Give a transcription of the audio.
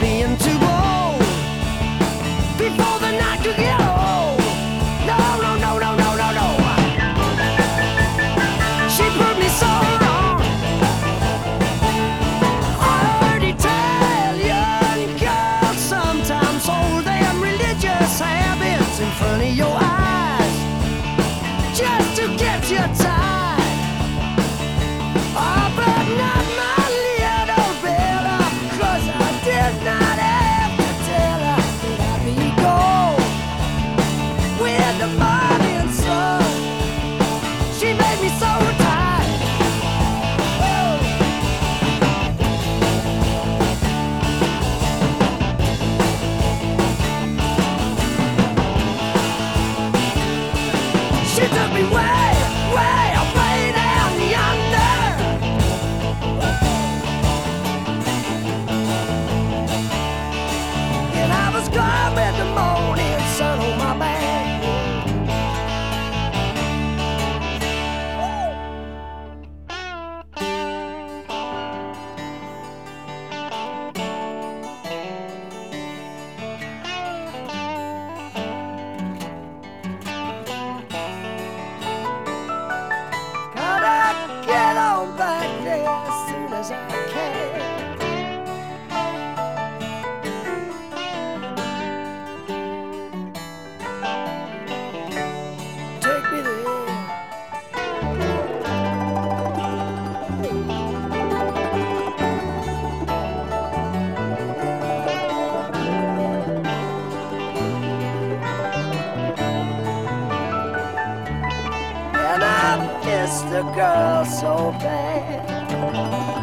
being too the Miss the girl so bad.